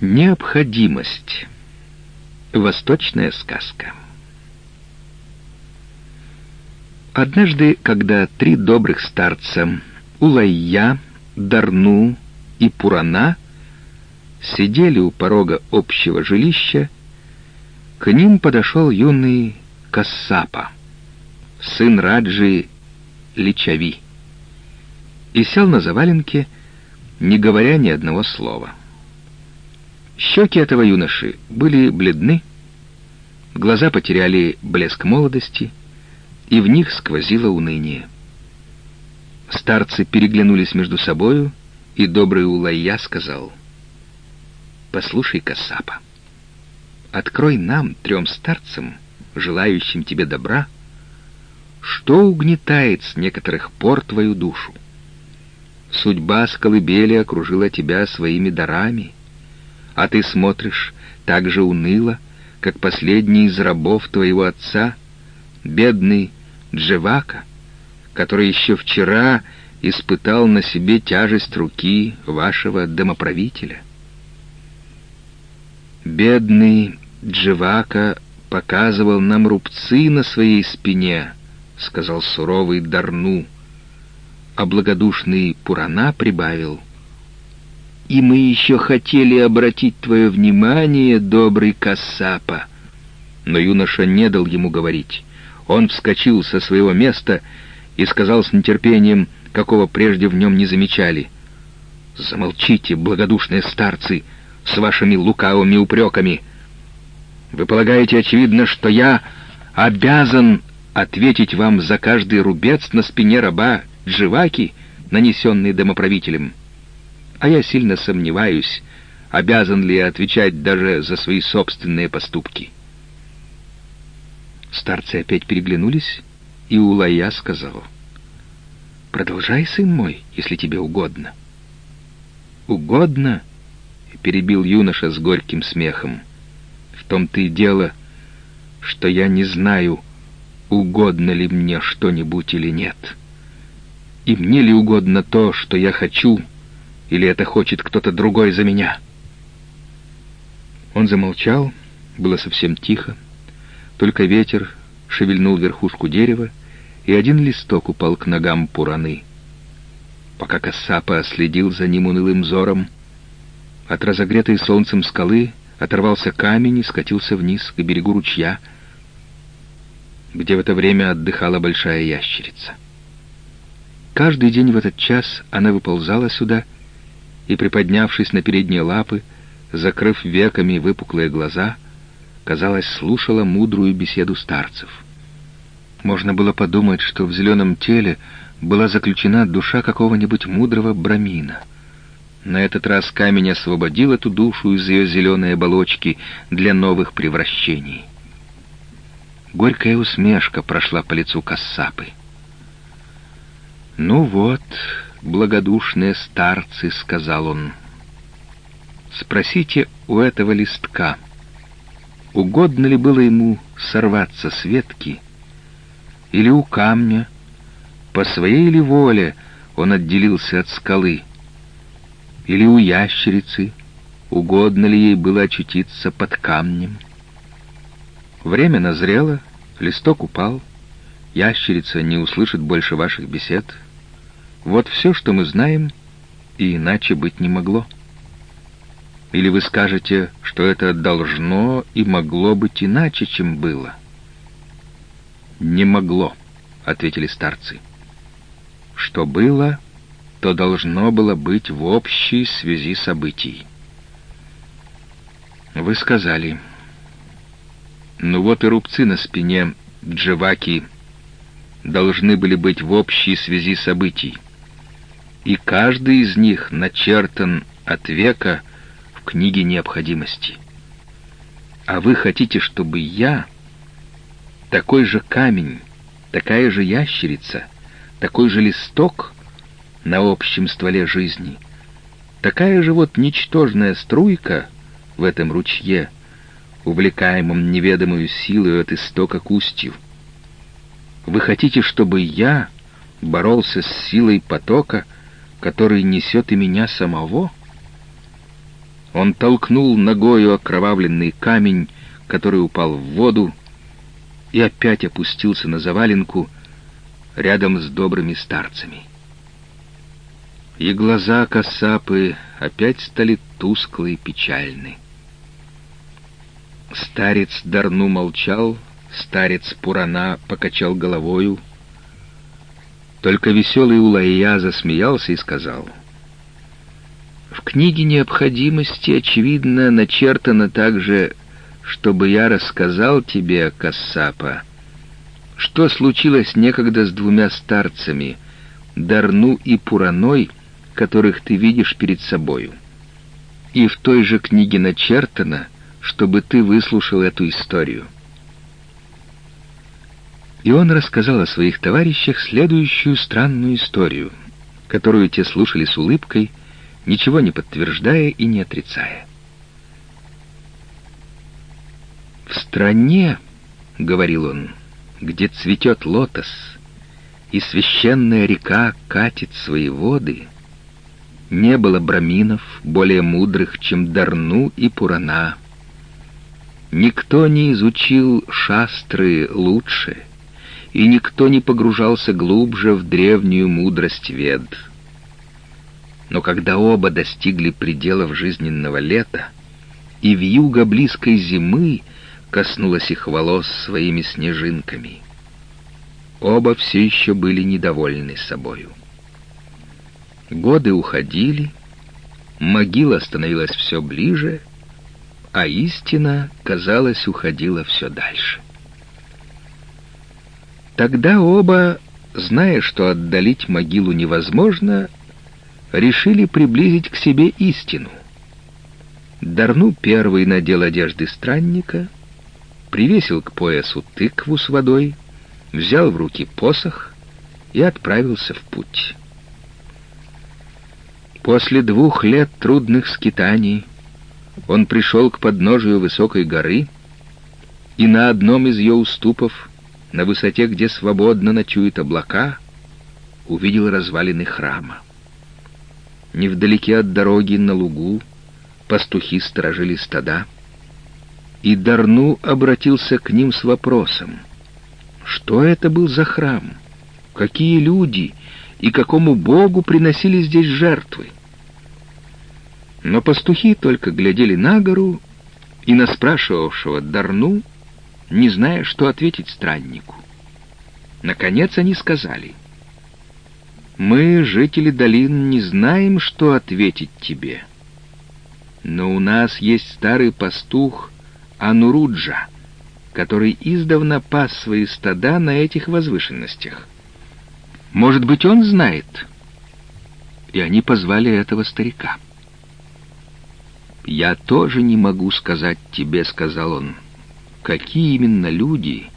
Необходимость. Восточная сказка. Однажды, когда три добрых старца Улайя, Дарну и Пурана сидели у порога общего жилища, к ним подошел юный Кассапа, сын Раджи Личави, и сел на заваленке, не говоря ни одного слова. Щеки этого юноши были бледны, глаза потеряли блеск молодости, и в них сквозило уныние. Старцы переглянулись между собою, и добрый Улайя сказал, «Послушай, Касапа, открой нам, трем старцам, желающим тебе добра, что угнетает с некоторых пор твою душу. Судьба с колыбели окружила тебя своими дарами, а ты смотришь так же уныло, как последний из рабов твоего отца, бедный Джевака, который еще вчера испытал на себе тяжесть руки вашего домоправителя. Бедный Джевака показывал нам рубцы на своей спине, — сказал суровый Дарну, а благодушный Пурана прибавил — и мы еще хотели обратить твое внимание, добрый Кассапа. Но юноша не дал ему говорить. Он вскочил со своего места и сказал с нетерпением, какого прежде в нем не замечали. «Замолчите, благодушные старцы, с вашими лукавыми упреками. Вы полагаете, очевидно, что я обязан ответить вам за каждый рубец на спине раба Дживаки, нанесенный домоправителем?» А я сильно сомневаюсь, обязан ли я отвечать даже за свои собственные поступки. Старцы опять переглянулись, и Улая сказал, «Продолжай, сын мой, если тебе угодно». «Угодно?» — перебил юноша с горьким смехом. «В том-то и дело, что я не знаю, угодно ли мне что-нибудь или нет. И мне ли угодно то, что я хочу, — или это хочет кто-то другой за меня?» Он замолчал, было совсем тихо. Только ветер шевельнул верхушку дерева, и один листок упал к ногам Пураны. Пока Кассапа следил за ним унылым взором, от разогретой солнцем скалы оторвался камень и скатился вниз к берегу ручья, где в это время отдыхала большая ящерица. Каждый день в этот час она выползала сюда и, приподнявшись на передние лапы, закрыв веками выпуклые глаза, казалось, слушала мудрую беседу старцев. Можно было подумать, что в зеленом теле была заключена душа какого-нибудь мудрого брамина. На этот раз камень освободил эту душу из ее зеленой оболочки для новых превращений. Горькая усмешка прошла по лицу Кассапы. «Ну вот», благодушные старцы», — сказал он. «Спросите у этого листка, угодно ли было ему сорваться с ветки, или у камня, по своей ли воле он отделился от скалы, или у ящерицы, угодно ли ей было очутиться под камнем. Время назрело, листок упал, ящерица не услышит больше ваших бесед, вот все, что мы знаем, и иначе быть не могло. Или вы скажете, что это должно и могло быть иначе, чем было? «Не могло», — ответили старцы. «Что было, то должно было быть в общей связи событий». Вы сказали, ну вот и рубцы на спине Джеваки должны были быть в общей связи событий и каждый из них начертан от века в книге необходимости. А вы хотите, чтобы я, такой же камень, такая же ящерица, такой же листок на общем стволе жизни, такая же вот ничтожная струйка в этом ручье, увлекаемом неведомую силой от истока к. Вы хотите, чтобы я боролся с силой потока, который несет и меня самого? Он толкнул ногою окровавленный камень, который упал в воду, и опять опустился на заваленку рядом с добрыми старцами. И глаза Касапы опять стали тусклые и печальны. Старец Дарну молчал, старец Пурана покачал головою. Только веселый Улайя засмеялся и сказал, «В книге необходимости, очевидно, начертано также чтобы я рассказал тебе, Кассапа, что случилось некогда с двумя старцами, Дарну и Пураной, которых ты видишь перед собою. И в той же книге начертано, чтобы ты выслушал эту историю. И он рассказал о своих товарищах следующую странную историю, которую те слушали с улыбкой, ничего не подтверждая и не отрицая. «В стране, — говорил он, — где цветет лотос, и священная река катит свои воды, не было браминов более мудрых, чем Дарну и Пурана. Никто не изучил шастры лучше, и никто не погружался глубже в древнюю мудрость вед. Но когда оба достигли пределов жизненного лета, и в юго близкой зимы коснулась их волос своими снежинками. Оба все еще были недовольны собою. Годы уходили, могила становилась все ближе, а истина, казалось, уходила все дальше. Тогда оба, зная, что отдалить могилу невозможно, решили приблизить к себе истину. Дарну первый надел одежды странника — привесил к поясу тыкву с водой, взял в руки посох и отправился в путь. После двух лет трудных скитаний он пришел к подножию высокой горы и на одном из ее уступов, на высоте, где свободно ночуют облака, увидел развалины храма. Невдалеке от дороги на лугу пастухи сторожили стада — и Дарну обратился к ним с вопросом. Что это был за храм? Какие люди и какому богу приносили здесь жертвы? Но пастухи только глядели на гору и на спрашивавшего Дарну, не зная, что ответить страннику. Наконец они сказали, «Мы, жители долин, не знаем, что ответить тебе. Но у нас есть старый пастух, Ануруджа, который издавна пас свои стада на этих возвышенностях. Может быть, он знает? И они позвали этого старика. «Я тоже не могу сказать тебе», — сказал он, — «какие именно люди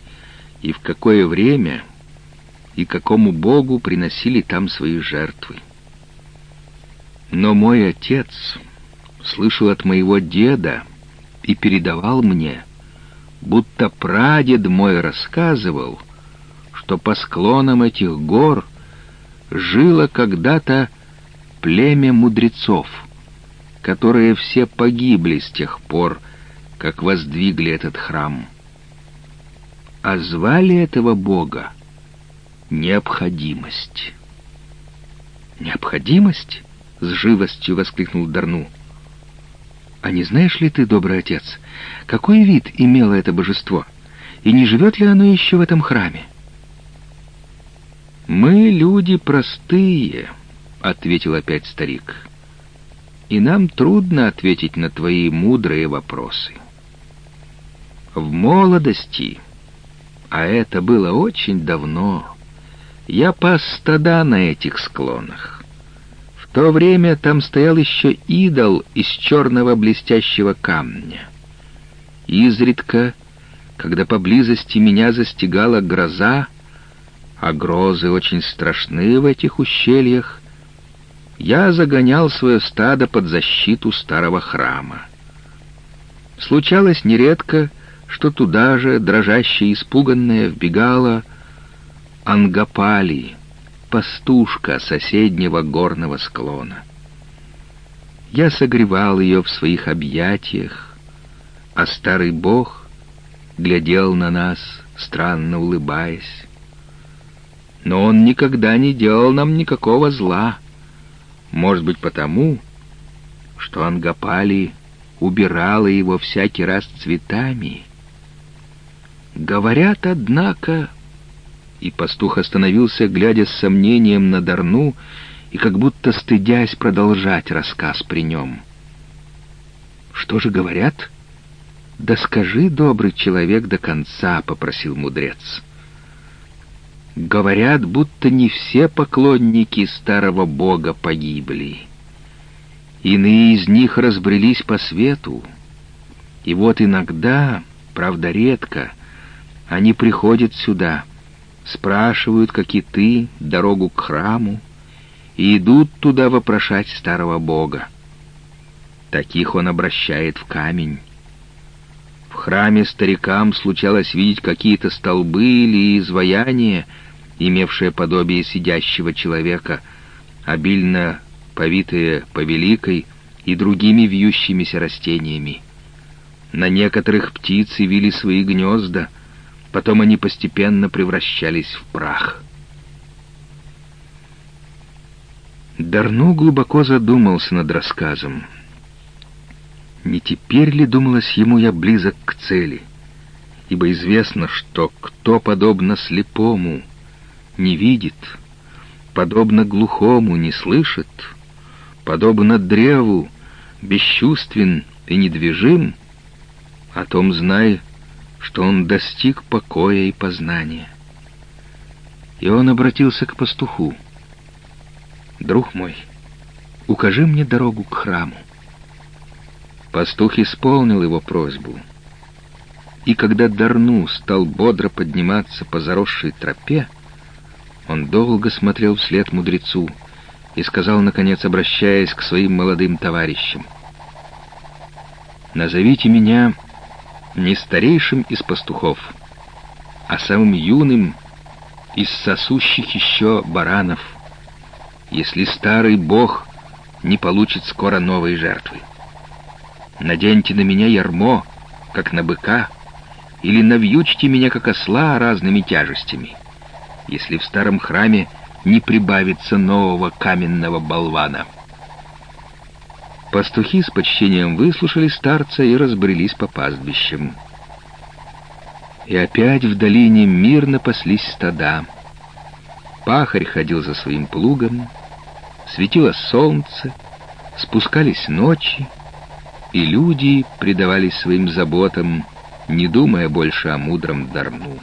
и в какое время и какому богу приносили там свои жертвы. Но мой отец слышал от моего деда, и передавал мне, будто прадед мой рассказывал, что по склонам этих гор жило когда-то племя мудрецов, которые все погибли с тех пор, как воздвигли этот храм. А звали этого бога необходимость. «Необходимость?» — с живостью воскликнул Дарну. А не знаешь ли ты, добрый отец, какой вид имело это божество, и не живет ли оно еще в этом храме? «Мы люди простые», — ответил опять старик, — «и нам трудно ответить на твои мудрые вопросы. В молодости, а это было очень давно, я пас стада на этих склонах то время там стоял еще идол из черного блестящего камня. Изредка, когда поблизости меня застигала гроза, а грозы очень страшны в этих ущельях, я загонял свое стадо под защиту старого храма. Случалось нередко, что туда же, дрожащая и испуганная, вбегала Ангапали — пастушка соседнего горного склона. Я согревал ее в своих объятиях, а старый бог глядел на нас, странно улыбаясь. Но он никогда не делал нам никакого зла. Может быть, потому, что Ангапали убирала его всякий раз цветами. Говорят, однако... И пастух остановился, глядя с сомнением на Дарну и как будто стыдясь продолжать рассказ при нем. «Что же говорят?» «Да скажи, добрый человек, до конца», — попросил мудрец. «Говорят, будто не все поклонники старого бога погибли. Иные из них разбрелись по свету. И вот иногда, правда редко, они приходят сюда, спрашивают, как и ты, дорогу к храму, и идут туда вопрошать старого бога. Таких он обращает в камень. В храме старикам случалось видеть какие-то столбы или изваяния, имевшие подобие сидящего человека, обильно повитые повеликой и другими вьющимися растениями. На некоторых птицы вили свои гнезда, потом они постепенно превращались в прах. Дарну глубоко задумался над рассказом — не теперь ли, думалось ему, я близок к цели? Ибо известно, что кто, подобно слепому, не видит, подобно глухому, не слышит, подобно древу, бесчувствен и недвижим, о том знай, что он достиг покоя и познания. И он обратился к пастуху. «Друг мой, укажи мне дорогу к храму». Пастух исполнил его просьбу. И когда Дарну стал бодро подниматься по заросшей тропе, он долго смотрел вслед мудрецу и сказал, наконец, обращаясь к своим молодым товарищам, «Назовите меня не старейшим из пастухов, а самым юным из сосущих еще баранов, если старый бог не получит скоро новой жертвы. Наденьте на меня ярмо, как на быка, или навьючьте меня, как осла, разными тяжестями, если в старом храме не прибавится нового каменного болвана». Пастухи с почтением выслушали старца и разбрелись по пастбищам. И опять в долине мирно паслись стада. Пахарь ходил за своим плугом, светило солнце, спускались ночи, и люди предавались своим заботам, не думая больше о мудром Дарну.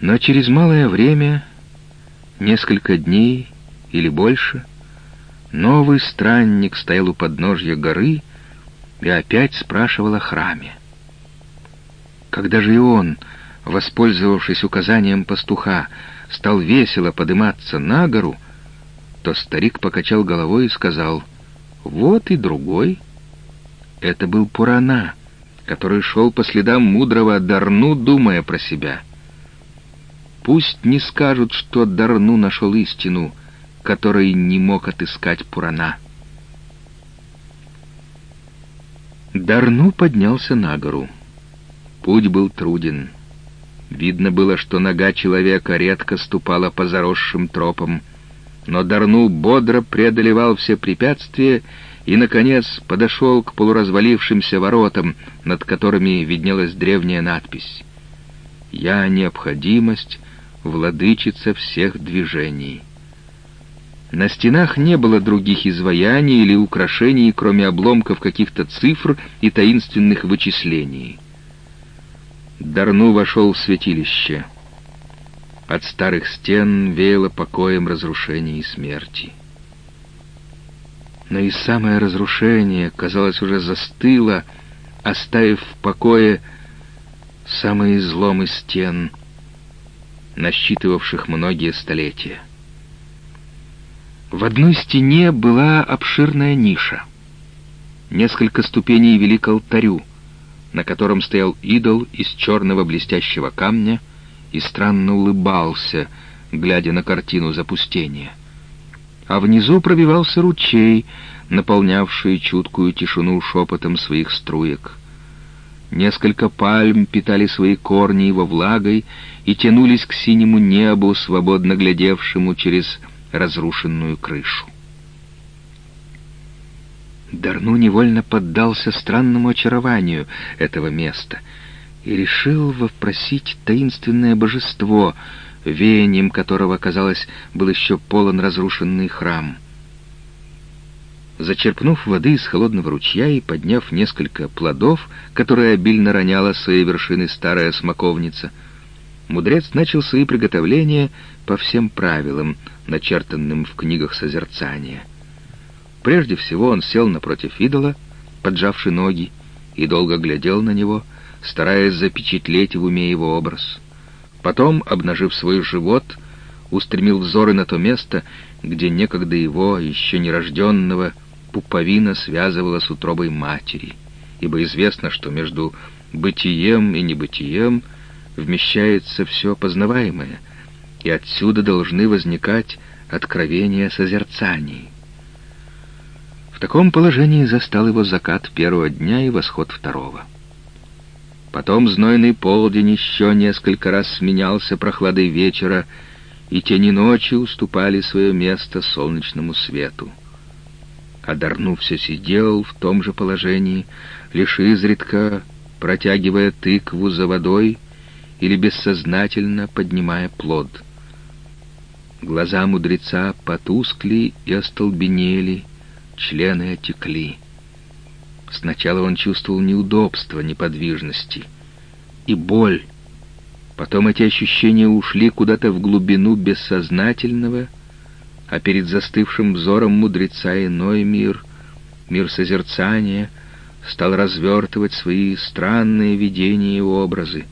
Но через малое время, несколько дней или больше, новый странник стоял у подножья горы и опять спрашивал о храме. Когда же и он, воспользовавшись указанием пастуха, стал весело подниматься на гору, то старик покачал головой и сказал — вот и другой. Это был Пурана, который шел по следам мудрого Дарну, думая про себя. Пусть не скажут, что Дарну нашел истину, которой не мог отыскать Пурана. Дарну поднялся на гору. Путь был труден. Видно было, что нога человека редко ступала по заросшим тропам, но Дарну бодро преодолевал все препятствия и, наконец, подошел к полуразвалившимся воротам, над которыми виднелась древняя надпись «Я необходимость, владычица всех движений». На стенах не было других изваяний или украшений, кроме обломков каких-то цифр и таинственных вычислений. Дарну вошел в святилище — от старых стен веяло покоем разрушения и смерти. Но и самое разрушение, казалось, уже застыло, оставив в покое самые изломы стен, насчитывавших многие столетия. В одной стене была обширная ниша. Несколько ступеней вели к алтарю, на котором стоял идол из черного блестящего камня — и странно улыбался, глядя на картину запустения. А внизу пробивался ручей, наполнявшие чуткую тишину шепотом своих струек. Несколько пальм питали свои корни его влагой и тянулись к синему небу, свободно глядевшему через разрушенную крышу. Дарну невольно поддался странному очарованию этого места и решил вопросить таинственное божество, веянием которого, казалось, был еще полон разрушенный храм. Зачерпнув воды из холодного ручья и подняв несколько плодов, которые обильно роняла своей вершины старая смоковница, мудрец начал свои приготовления по всем правилам, начертанным в книгах созерцания — Прежде всего он сел напротив идола, поджавший ноги, и долго глядел на него, стараясь запечатлеть в уме его образ. Потом, обнажив свой живот, устремил взоры на то место, где некогда его, еще нерожденного, пуповина связывала с утробой матери, ибо известно, что между бытием и небытием вмещается все познаваемое, и отсюда должны возникать откровения созерцаний. В таком положении застал его закат первого дня и восход второго. Потом знойный полдень еще несколько раз сменялся прохладой вечера, и тени ночи уступали свое место солнечному свету. А Дарну все сидел в том же положении, лишь изредка протягивая тыкву за водой или бессознательно поднимая плод. Глаза мудреца потускли и остолбенели, члены отекли. Сначала он чувствовал неудобство, неподвижности и боль. Потом эти ощущения ушли куда-то в глубину бессознательного, а перед застывшим взором мудреца иной мир, мир созерцания, стал развертывать свои странные видения и образы.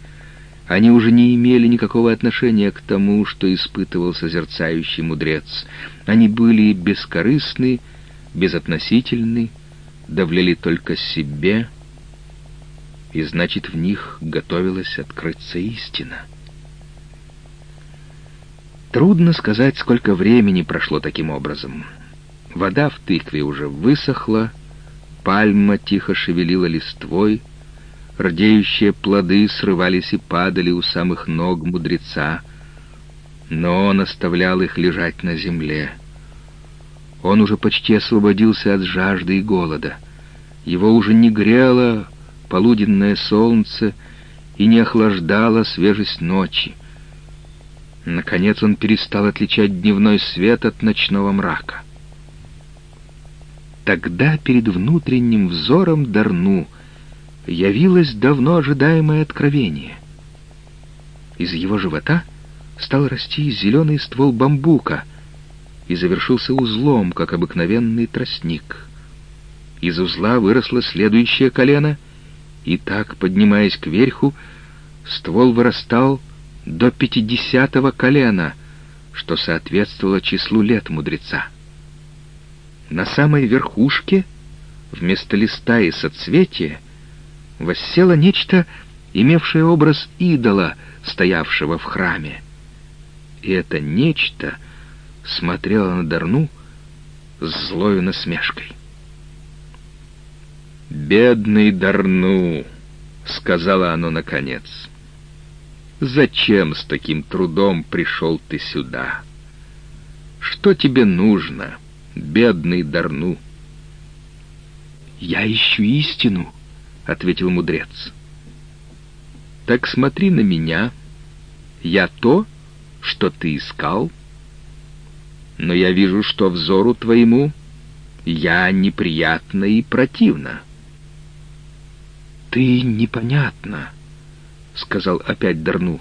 Они уже не имели никакого отношения к тому, что испытывал созерцающий мудрец. Они были бескорыстны безотносительны, давляли только себе, и значит, в них готовилась открыться истина. Трудно сказать, сколько времени прошло таким образом. Вода в тыкве уже высохла, пальма тихо шевелила листвой, рдеющие плоды срывались и падали у самых ног мудреца, но он оставлял их лежать на земле — он уже почти освободился от жажды и голода. Его уже не грело полуденное солнце и не охлаждала свежесть ночи. Наконец он перестал отличать дневной свет от ночного мрака. Тогда перед внутренним взором Дарну явилось давно ожидаемое откровение. Из его живота стал расти зеленый ствол бамбука — и завершился узлом, как обыкновенный тростник. Из узла выросло следующее колено, и так, поднимаясь кверху, ствол вырастал до пятидесятого колена, что соответствовало числу лет мудреца. На самой верхушке, вместо листа и соцветия, воссело нечто, имевшее образ идола, стоявшего в храме. И это нечто — смотрела на Дарну с злою насмешкой. «Бедный Дарну!» — сказала оно наконец. «Зачем с таким трудом пришел ты сюда? Что тебе нужно, бедный Дарну?» «Я ищу истину», — ответил мудрец. «Так смотри на меня. Я то, что ты искал, но я вижу, что взору твоему я неприятна и противна». «Ты непонятна», — сказал опять Дарну.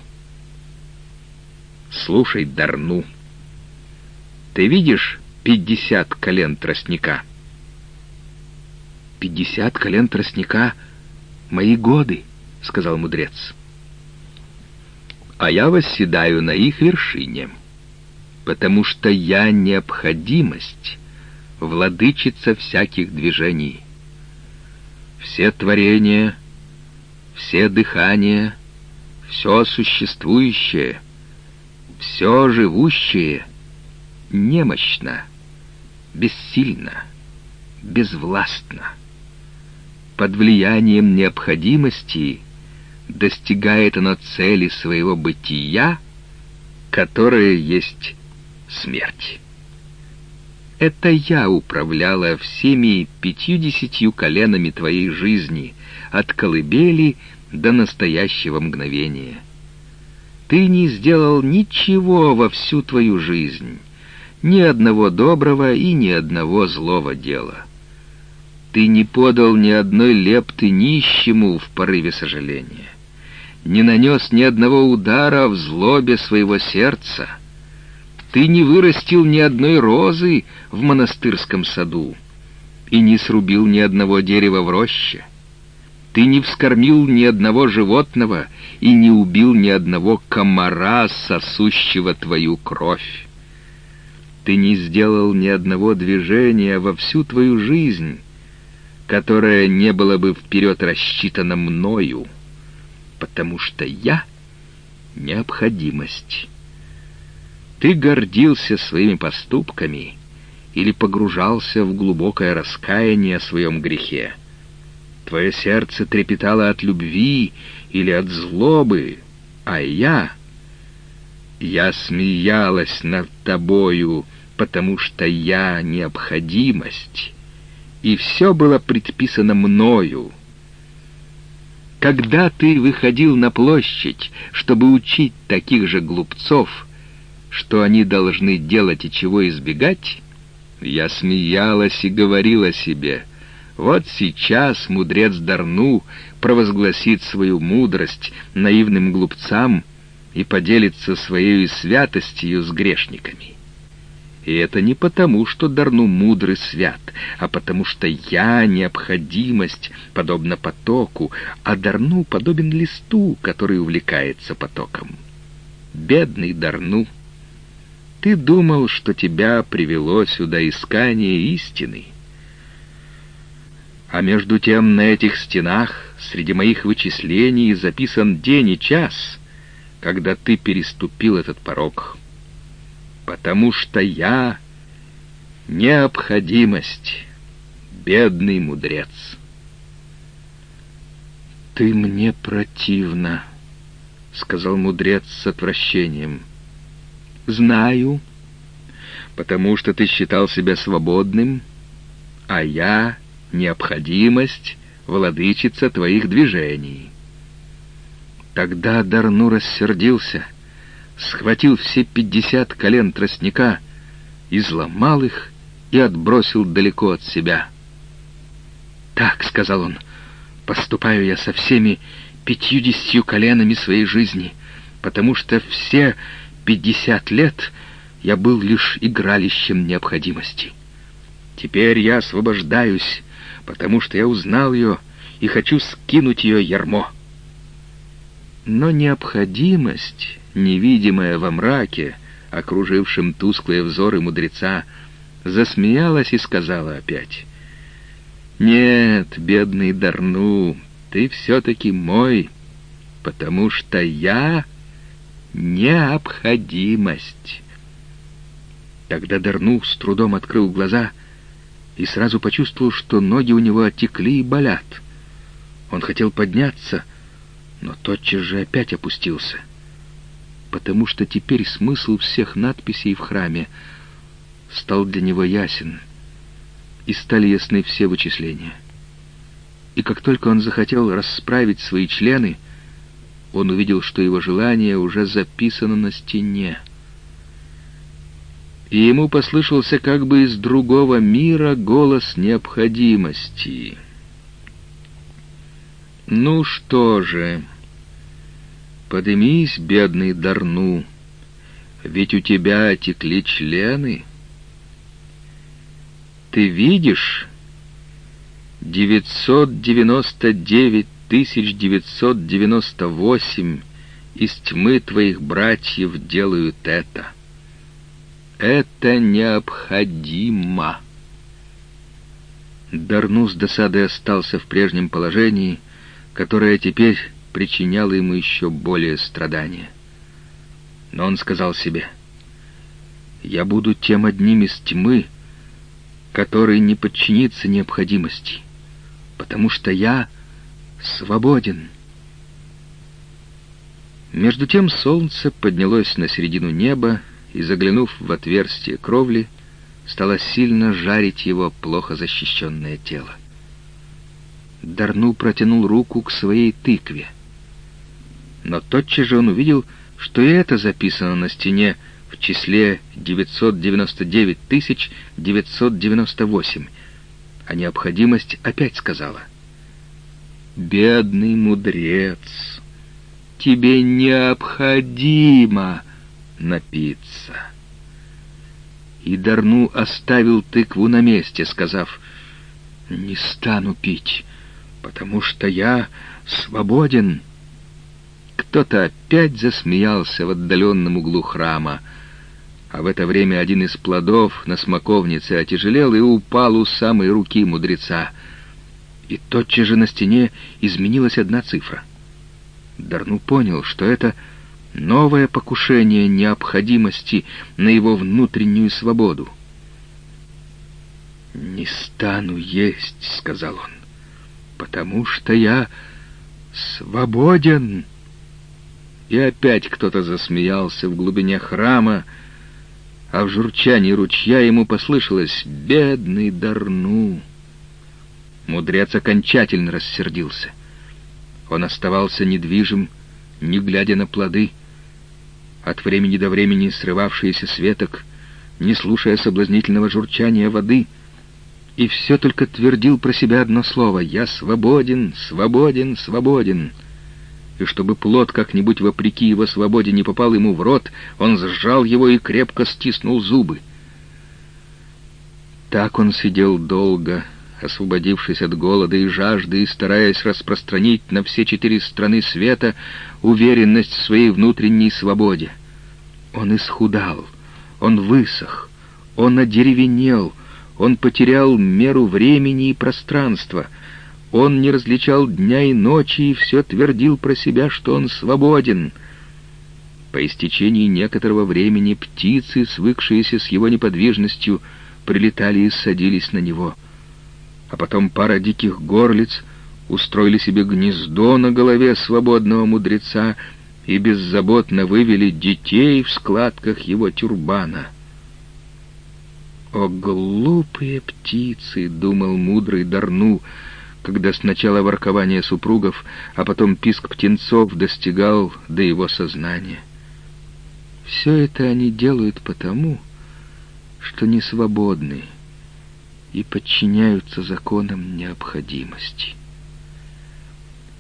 «Слушай, Дарну, ты видишь пятьдесят колен тростника?» «Пятьдесят колен тростника — мои годы», — сказал мудрец. «А я восседаю на их вершине» потому что я необходимость, владычица всяких движений. Все творения, все дыхания, все существующее, все живущее немощно, бессильно, безвластно. Под влиянием необходимости достигает оно цели своего бытия, которое есть смерть. Это я управляла всеми пятьюдесятью коленами твоей жизни, от колыбели до настоящего мгновения. Ты не сделал ничего во всю твою жизнь, ни одного доброго и ни одного злого дела. Ты не подал ни одной лепты нищему в порыве сожаления, не нанес ни одного удара в злобе своего сердца. Ты не вырастил ни одной розы в монастырском саду и не срубил ни одного дерева в роще. Ты не вскормил ни одного животного и не убил ни одного комара, сосущего твою кровь. Ты не сделал ни одного движения во всю твою жизнь, которое не было бы вперед рассчитано мною, потому что я — необходимость. Ты гордился своими поступками или погружался в глубокое раскаяние о своем грехе. Твое сердце трепетало от любви или от злобы, а я... Я смеялась над тобою, потому что я необходимость, и все было предписано мною. Когда ты выходил на площадь, чтобы учить таких же глупцов, что они должны делать и чего избегать, я смеялась и говорила себе — вот сейчас мудрец Дарну провозгласит свою мудрость наивным глупцам и поделится своей святостью с грешниками. И это не потому, что Дарну мудрый свят, а потому что я — необходимость, подобно потоку, а Дарну подобен листу, который увлекается потоком. Бедный Дарну! Ты думал, что тебя привело сюда искание истины — а между тем на этих стенах среди моих вычислений записан день и час, когда ты переступил этот порог. Потому что я — необходимость, бедный мудрец. «Ты мне противна», — сказал мудрец с отвращением. «Знаю, потому что ты считал себя свободным, а я необходимость, владычица твоих движений. Тогда Дарну рассердился, схватил все пятьдесят колен тростника, изломал их и отбросил далеко от себя. «Так», — сказал он, — «поступаю я со всеми пятьюдесятью коленами своей жизни, потому что все пятьдесят лет я был лишь игралищем необходимости. Теперь я освобождаюсь потому что я узнал ее и хочу скинуть ее ярмо. Но необходимость, невидимая во мраке, окружившем тусклые взоры мудреца, засмеялась и сказала опять, «Нет, бедный Дарну, ты все-таки мой, потому что я — необходимость». Тогда Дарну с трудом открыл глаза — и сразу почувствовал, что ноги у него отекли и болят. Он хотел подняться, но тотчас же опять опустился, потому что теперь смысл всех надписей в храме стал для него ясен, и стали ясны все вычисления. И как только он захотел расправить свои члены, он увидел, что его желание уже записано на стене и ему послышался как бы из другого мира голос необходимости. «Ну что же, подымись, бедный Дарну, ведь у тебя текли члены. Ты видишь, 999 998 из тьмы твоих братьев делают это». Это необходимо. Дарну с досадой остался в прежнем положении, которое теперь причиняло ему еще более страдания. Но он сказал себе, «Я буду тем одним из тьмы, который не подчинится необходимости, потому что я свободен. Между тем солнце поднялось на середину неба и, заглянув в отверстие кровли, стало сильно жарить его плохо защищенное тело. Дарну протянул руку к своей тыкве. Но тотчас же он увидел, что и это записано на стене в числе 999 998, а необходимость опять сказала. «Бедный мудрец, тебе необходимо напиться». И Дарну оставил тыкву на месте, сказав, «Не стану пить, потому что я свободен». Кто-то опять засмеялся в отдаленном углу храма, а в это время один из плодов на смоковнице отяжелел и упал у самой руки мудреца. И тотчас же на стене изменилась одна цифра. Дарну понял, что это новое покушение необходимости на его внутреннюю свободу. «Не стану есть», — сказал он, — «потому что я свободен». И опять кто-то засмеялся в глубине храма, а в журчании ручья ему послышалось «Бедный Дарну». Мудрец окончательно рассердился. Он оставался недвижим, не глядя на плоды — от времени до времени срывавшиеся с веток, не слушая соблазнительного журчания воды, и все только твердил про себя одно слово «Я свободен, свободен, свободен». И чтобы плод как-нибудь вопреки его свободе не попал ему в рот, он сжал его и крепко стиснул зубы. Так он сидел долго, освободившись от голода и жажды и стараясь распространить на все четыре страны света уверенность в своей внутренней свободе. Он исхудал, он высох, он одеревенел, он потерял меру времени и пространства, он не различал дня и ночи и все твердил про себя, что он свободен. По истечении некоторого времени птицы, свыкшиеся с его неподвижностью, прилетали и садились на него — а потом пара диких горлиц устроили себе гнездо на голове свободного мудреца и беззаботно вывели детей в складках его тюрбана. «О, глупые птицы!» — думал мудрый Дарну, когда сначала воркование супругов, а потом писк птенцов достигал до его сознания. Все это они делают потому, что не свободны и подчиняются законам необходимости.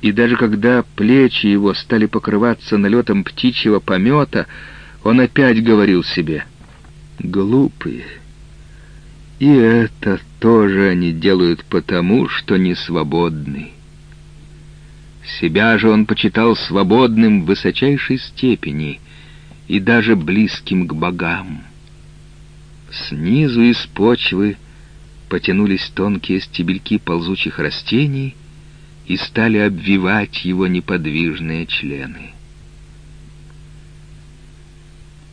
И даже когда плечи его стали покрываться налетом птичьего помета, он опять говорил себе «Глупые». И это тоже они делают потому, что не свободны. Себя же он почитал свободным в высочайшей степени и даже близким к богам. Снизу из почвы потянулись тонкие стебельки ползучих растений и стали обвивать его неподвижные члены.